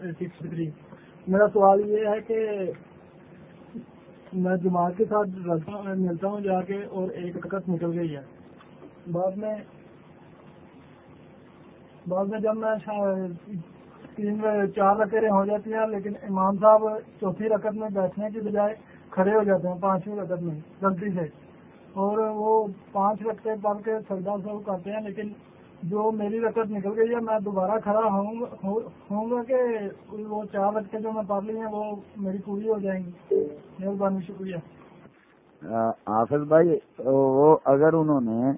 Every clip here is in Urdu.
سکس تھری میرا سوال یہ ہے کہ میں جماعت کے ساتھ ملتا ہوں جا کے اور ایک رکت نکل گئی ہے بعد میں بعد میں جب میں تین چار رکعتیں ہو جاتی ہیں لیکن امام صاحب چوتھی رکعت میں بیٹھنے کی بجائے کھڑے ہو جاتے ہیں پانچویں رکعت میں غلطی سے اور وہ پانچ رقطے پڑھ کے سردا سب کرتے ہیں لیکن جو میری رقط نکل گئی ہے، میں دوبارہ کھڑا ہوں گا کہ وہ چار رقطیں جو میں پڑھ لی ہیں، وہ میری پوری ہو جائیں گی۔ مہربانی، شکریہ۔ حافظ بھائی، وہ اگر انہوں نے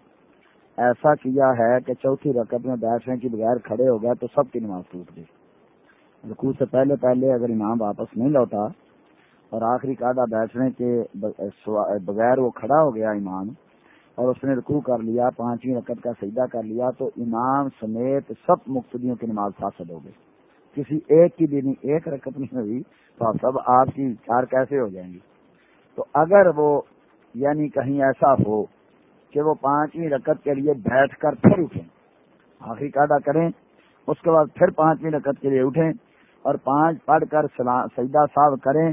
ایسا کیا ہے کہ چوتھی رقط میں بیٹھنے کی بغیر کھڑے ہو گیا تو سب کی نماز ٹوٹ گئی۔ رکوع سے پہلے پہلے اگر امام واپس نہیں لوٹا اور آخری قاعدہ بیٹھنے کے بغیر وہ کھڑا ہو گیا امام اور اس نے رکوع کر لیا، پانچویں رقط کا سجدہ کر لیا، تو امام سمیت سب مقتدیوں کی نماز فاسد ہو گئی۔ کسی ایک کی بھی نہیں، ایک رقط نہیں ہوئی، تو سب آپ کی چار کیسے ہو جائیں گی تو اگر وہ یعنی کہیں ایسا ہو کہ وہ پانچویں رقط کے لیے بیٹھ کر پھر اٹھیں، آخری قاعدہ کریں، اس کے بعد پھر پانچویں رقط کے لیے اٹھیں اور پانچ پڑھ کر سجدہ صاحب کریں،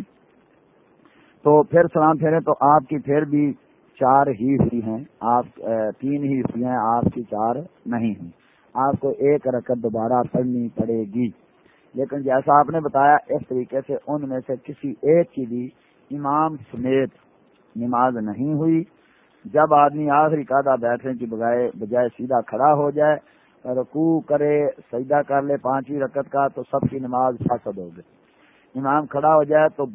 تو پھر سلام پھیرے تو آپ کی پھر بھی چار ہی ہوئی ہیں، آپ تین ہی ہوئی ہیں، آپ کی چار نہیں ہوئی۔ آپ کو ایک رکعت دوبارہ پڑھنی پڑے گی۔ لیکن جیسا آپ نے بتایا، اس طریقے سے ان میں سے کسی ایک کی بھی امام سمیت نماز نہیں ہوئی۔ جب آدمی آخری قادہ بیٹھنے کی بجائے بجائے سیدھا کھڑا ہو جائے، رکوع کرے، سجدہ کر لے پانچویں رکعت کا، تو سب کی نماز فاسد ہو گئی۔ امام کھڑا ہو جائے تو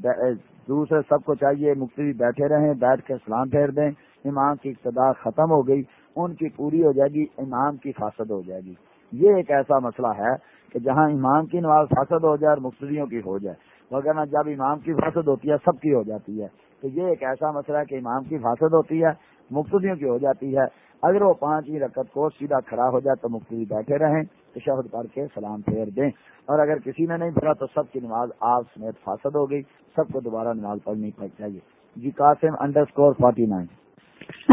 دوسرے سب کو چاہیے مفتی بیٹھے رہیں، بیٹھ کے سلام پھیر دیں۔ امام کی ابتدا ختم ہو گئی، ان کی پوری ہو جائے گی، امام کی فاسد ہو جائے گی۔ یہ ایک ایسا مسئلہ ہے کہ جہاں امام کی نماز فاسد ہو جائے اور مفتریوں کی ہو جائے۔ وغیرہ جب امام کی فاسد ہوتی ہے، سب کی ہو جاتی ہے۔ تو یہ ایک ایسا مسئلہ ہے کہ امام کی فاسد ہوتی ہے مفتریوں کی ہو جاتی ہے۔ اگر وہ پانچویں رکعت کو سیدھا کھڑا ہو جائے تو مفتی بیٹھے رہیں تشہد پڑھ کے سلام پھیر دیں۔ اور اگر کسی نے نہیں پڑھا تو سب کی نماز آپ سمیت فاسد ہو گئی۔ سب کو دوبارہ نماز پڑھنی پڑ چاہیے G Qasim underscore forty nine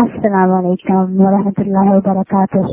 السلام علیکم و اللہ وبرکاتہ۔